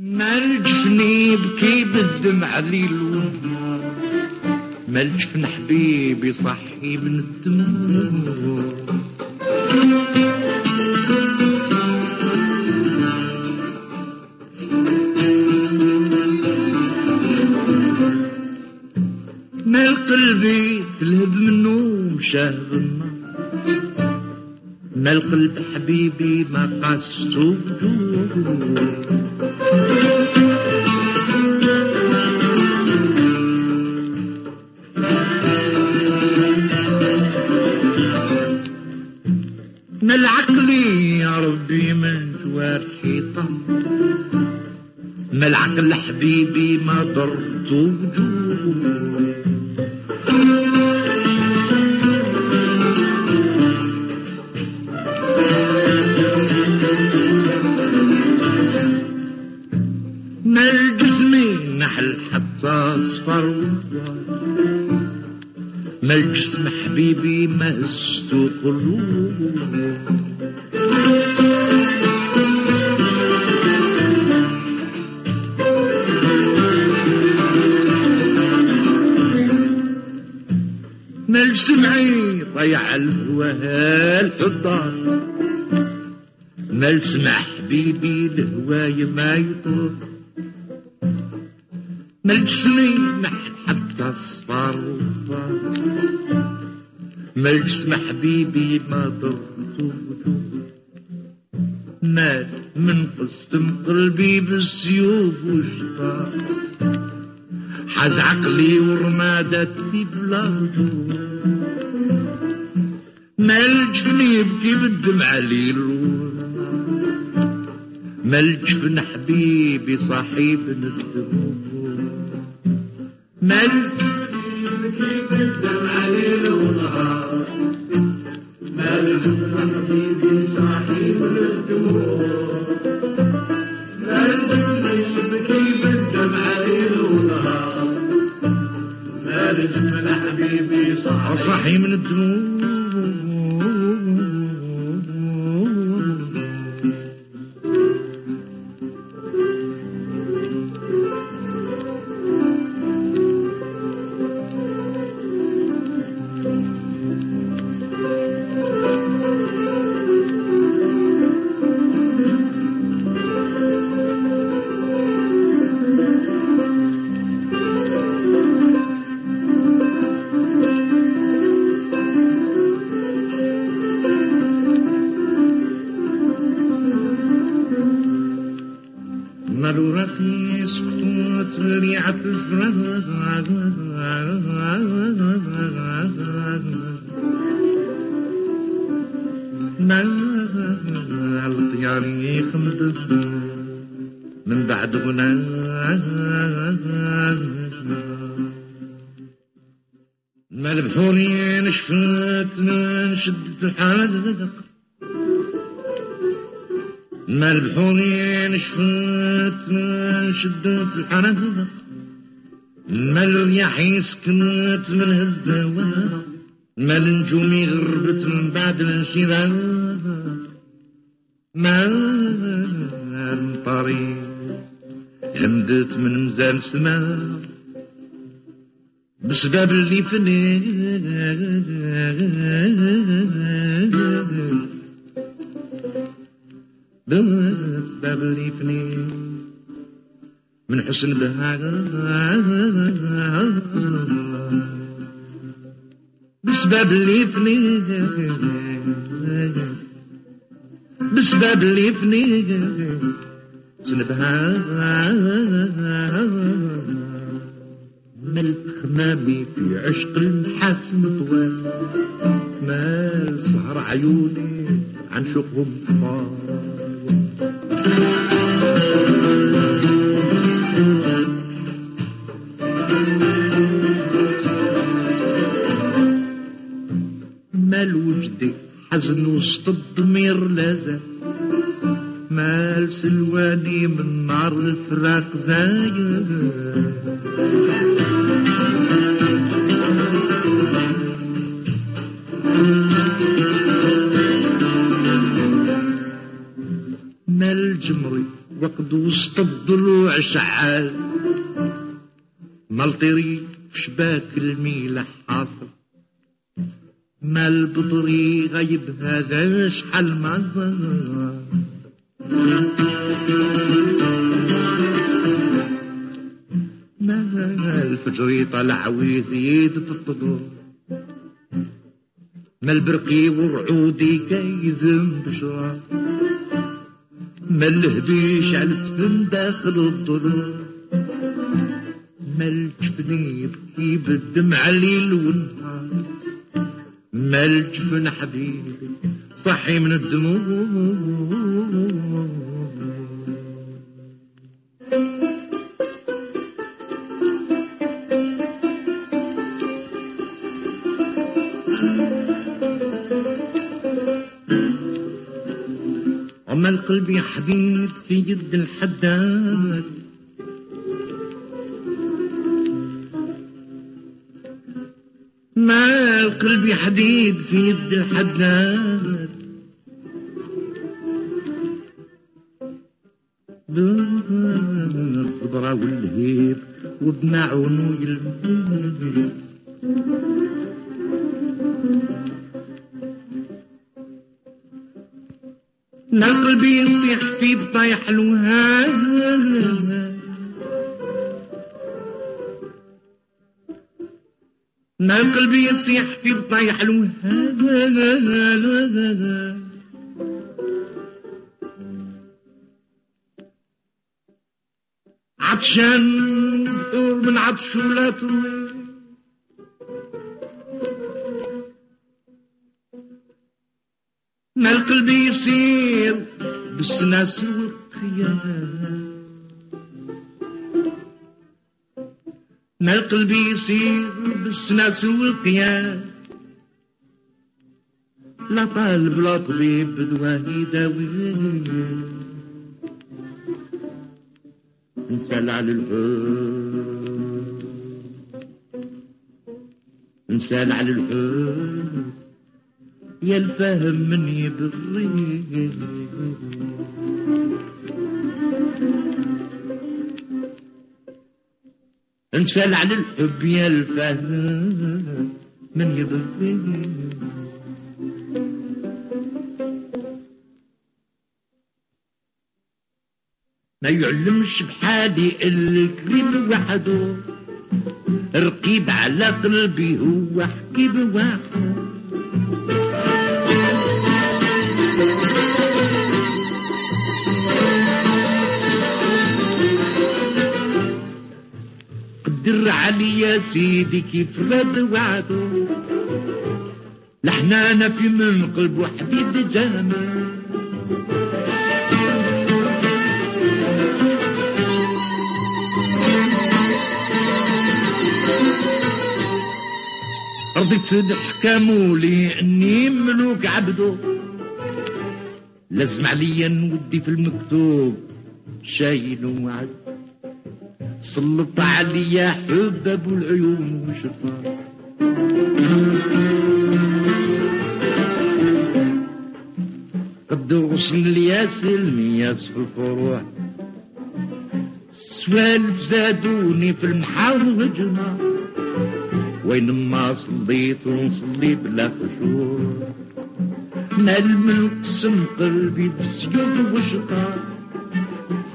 ما الجفني يبكي بالدمع ليل ونهار ما الجفن حبيبي صحي من الدموع. ما قلبي تلهب منه مشاهد النار ما القلب حبيبي ما بدور ما العقل يا ربي من جوار شيطان ما العقل حبيبي ما ضرت وجوه الجسم حبيبي هزتو قلوب ما السمعي ضيع الهوى الحضار السمع حبيبي الهواي ما يطول. ما الجسمي وضار ما الجسم حبيبي ما وجود مات من قسم قلبي بالسيوف وشطار حاز عقلي ورمادتي بلا وجود ما الجفن يبكي بالدمع ليل ما الجفن حبيبي صاحب الدموع صاحب صاحي من الدموع من بعد غنى ما البحوري نشفت من شدة الحالق ما البحوري نشفت من شدة الحالق ما الرياح يسكنت من هالزوار ما النجوم غربت من بعد الانشراح ما المطاري همدت من مزال السماء بسبب اللي فني بسبب اللي فني من حسن بها بسبب فني بسبب فني سنبها ملك خمامي في عشق الحسن طوال ما سهر عيوني عن شوقهم حمار حزن وسط الضمير لازال مال سلواني من نار الفراق زايد. مال جمري وقت رقد وسط الضلوع شعال. مالطيري شباك الميلة حاصل. ما البطري غيب هذا شحال ما ما الفجر طلع ويزيد في الطلوع ما البرقي ورعودي كيزم بشرا ما الهبيش علت من داخل الضلوع ما الجفن يبكي بالدمع الليل والنهار. ما الجفن حبيبي صحي من الدموع. أما القلب يا حبيب في يد الحداد. ما القلب يا حديد في يد الحداد الصبرة والهيب وبمعونه يلمس نا قلبي يصيح في بطايح الوهاب. نا قلبي يصيح في بطايح الوهاب. عطشان من عطش ولا ما القلب يصير بالسناس والخيال ما القلب يصير بالسناس والخيال لا طالب لا طبيب بدواه يداوي نسال على الحب نسال على الحب يا الفهم من يبري انسال على الحب يا الفهم من يبري ما يعلمش بحالي الكريم وحده رقيب على قلبي هو حكيم واحد علي يا سيدي كيف رد وعده. لحنانا في من قلب وحديد جامع رضيت تحكموا لي إني ملوك عبده. لازم عليا نودي في المكتوب شايل وعد سلط عليا حب ابو العيون وشفا. قد وصل لي سلمياس في الفروع. سوالف زادوني في المحاوجنا وين ما صليت نصلي بلا خشوع. ما الملك سم قلبي بسجود وشقا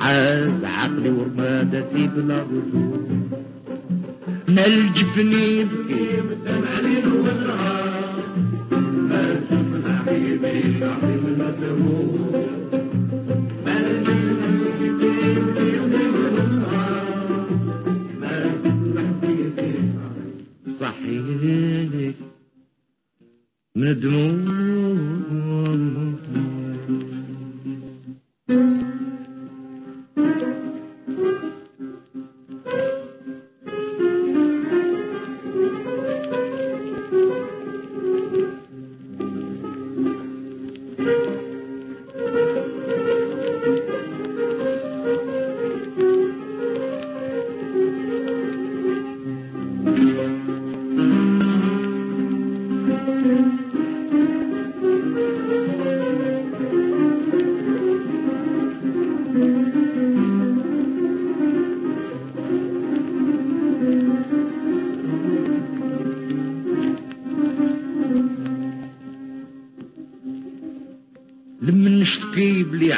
حاز عقلي ورمادتي بلا رجوع ما الجفني بكي بالدمع ليل والنهار ما الجفن حبيبي شعبي ما الجفن صحيح. من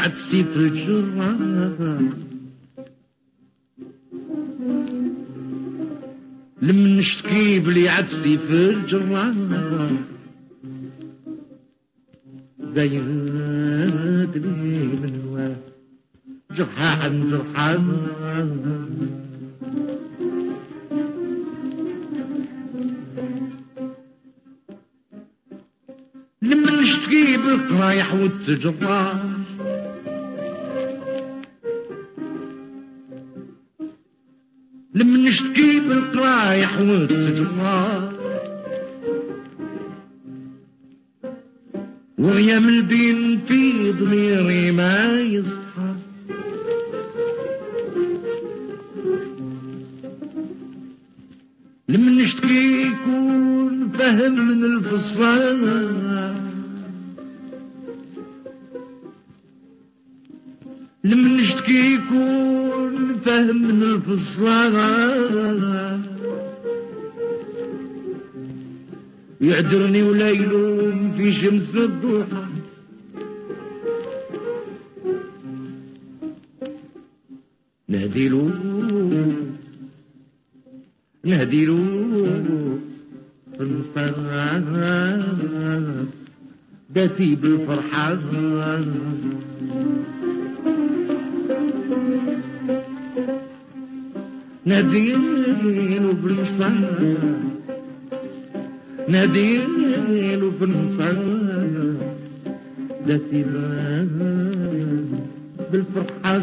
عدسي في الجرة لمن نشتكي بلي عدسي في الجرة زيد لي من جرحان جرحان. لما نشتكي بالقرايح والتجراح لما نشتكي بالقرايح والتجراح وغيام البين في ضميري ما يصحى لما نشتكي يكون فهم من الفصال. يعذرني ولا يلوم في شمس الضحى. نهديلو نهديلو في المصرات داتي بالفرحة. نهديلو في المصرات ناديله في المصاب داتي بالفرحة.